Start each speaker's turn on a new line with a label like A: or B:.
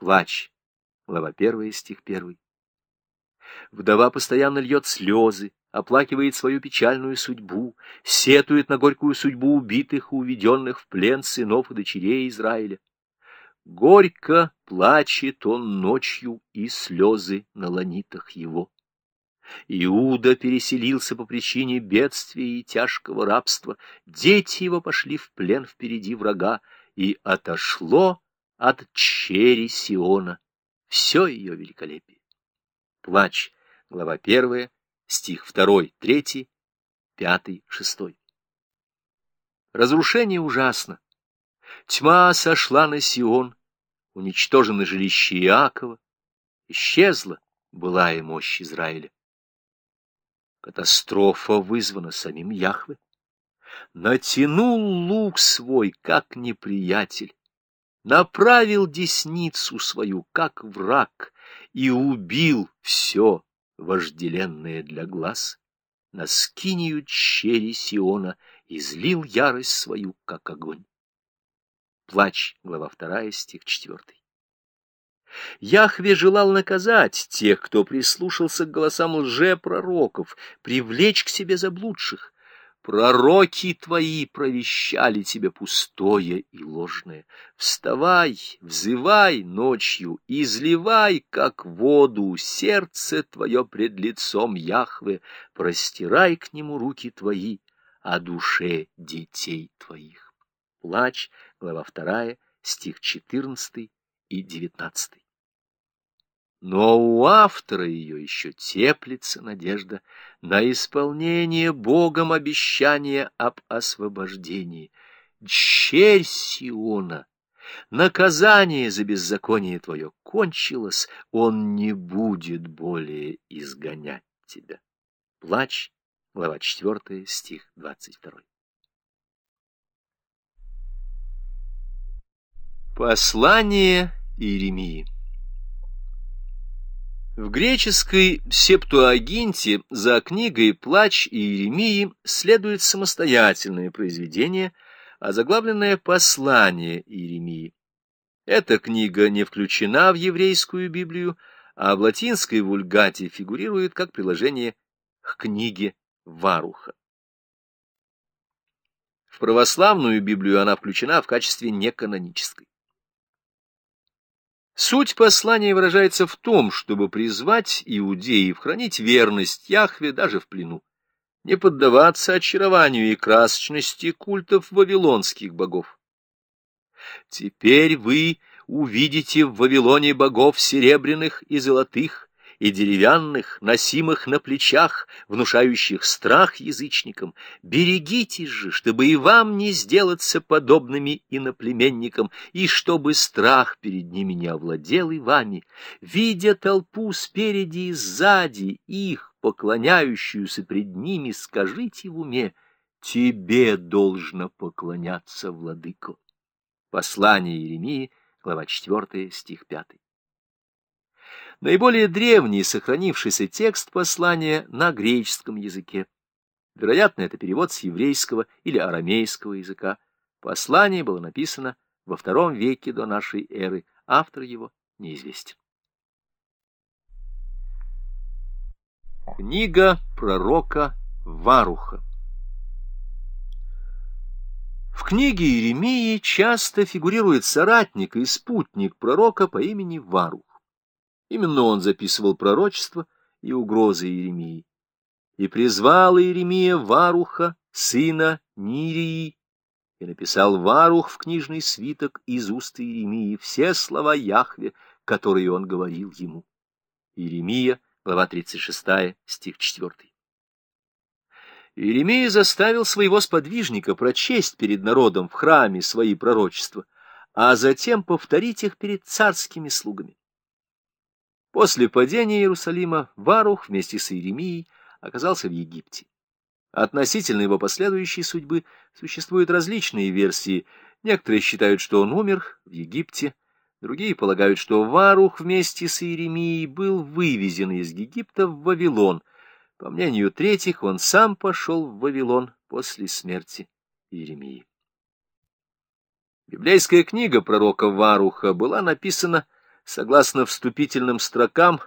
A: Плач. Глава 1, стих 1. Вдова постоянно льет слезы, оплакивает свою печальную судьбу, сетует на горькую судьбу убитых и уведенных в плен сынов и дочерей Израиля. Горько плачет он ночью, и слезы на ланитах его. Иуда переселился по причине бедствия и тяжкого рабства. Дети его пошли в плен впереди врага, и отошло от чери Сиона все ее великолепие. Плач, глава первая, стих второй, третий, пятый, шестой. Разрушение ужасно. Тьма сошла на Сион, уничтожено жилище Иакова, исчезла былая мощь Израиля. Катастрофа вызвана самим Яхве. Натянул лук свой, как неприятель, направил десницу свою, как враг, и убил все вожделенное для глаз, на скинию чери Сиона излил ярость свою, как огонь. Плач, глава 2, стих 4. Яхве желал наказать тех, кто прислушался к голосам лжепророков, привлечь к себе заблудших. Пророки твои провещали тебе пустое и ложное. Вставай, взывай ночью, изливай, как воду, сердце твое пред лицом Яхве, простирай к нему руки твои о душе детей твоих. Плач, глава 2, стих 14 и 19. Но у автора ее еще теплится надежда на исполнение Богом обещания об освобождении. Черь Сиона! Наказание за беззаконие твое кончилось, он не будет более изгонять тебя. Плач, глава 4, стих 22. Послание Иеремии В греческой Септуагинте за книгой «Плач Иеремии» следует самостоятельное произведение, озаглавленное «Послание Иеремии». Эта книга не включена в еврейскую Библию, а в латинской вульгате фигурирует как приложение к книге Варуха. В православную Библию она включена в качестве неканонической. Суть послания выражается в том, чтобы призвать иудеев хранить верность Яхве даже в плену, не поддаваться очарованию и красочности культов вавилонских богов. Теперь вы увидите в Вавилоне богов серебряных и золотых, и деревянных, носимых на плечах, внушающих страх язычникам. Берегитесь же, чтобы и вам не сделаться подобными иноплеменникам, и чтобы страх перед ними не овладел и вами. Видя толпу спереди и сзади их, поклоняющуюся пред ними, скажите в уме, «Тебе должно поклоняться, владыко». Послание Иеремии, глава 4, стих 5. Наиболее древний сохранившийся текст послания на греческом языке. Вероятно, это перевод с еврейского или арамейского языка. Послание было написано во втором веке до нашей эры. Автор его неизвестен. Книга пророка Варуха В книге Иеремии часто фигурирует соратник и спутник пророка по имени Варух. Именно он записывал пророчества и угрозы Иеремии. И призвал Иеремия Варуха, сына Нирии, и написал Варух в книжный свиток из уст Иеремии все слова Яхве, которые он говорил ему. Иеремия, глава 36, стих 4. Иеремия заставил своего сподвижника прочесть перед народом в храме свои пророчества, а затем повторить их перед царскими слугами. После падения Иерусалима Варух вместе с Иеремией оказался в Египте. Относительно его последующей судьбы существуют различные версии. Некоторые считают, что он умер в Египте, другие полагают, что Варух вместе с Иеремией был вывезен из Египта в Вавилон. По мнению третьих, он сам пошел в Вавилон после смерти Иеремии. Библейская книга пророка Варуха была написана Согласно вступительным строкам,